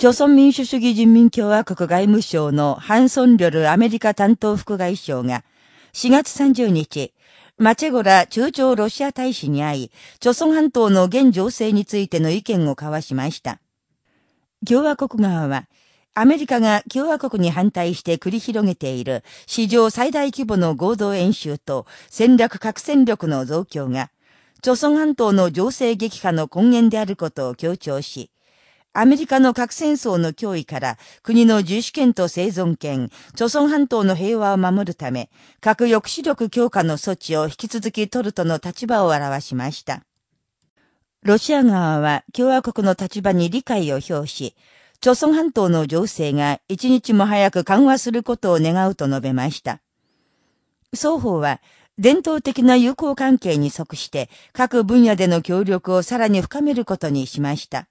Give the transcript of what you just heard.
朝鮮民主主義人民共和国外務省のハンソンリョルアメリカ担当副外相が、4月30日、マチェゴラ中朝ロシア大使に会い、朝鮮半島の現情勢についての意見を交わしました。共和国側は、アメリカが共和国に反対して繰り広げている史上最大規模の合同演習と戦略核戦力の増強が、朝鮮半島の情勢激化の根源であることを強調し、アメリカの核戦争の脅威から国の自主権と生存権、朝鮮半島の平和を守るため、核抑止力強化の措置を引き続き取るとの立場を表しました。ロシア側は共和国の立場に理解を表し、朝鮮半島の情勢が一日も早く緩和することを願うと述べました。双方は、伝統的な友好関係に即して、各分野での協力をさらに深めることにしました。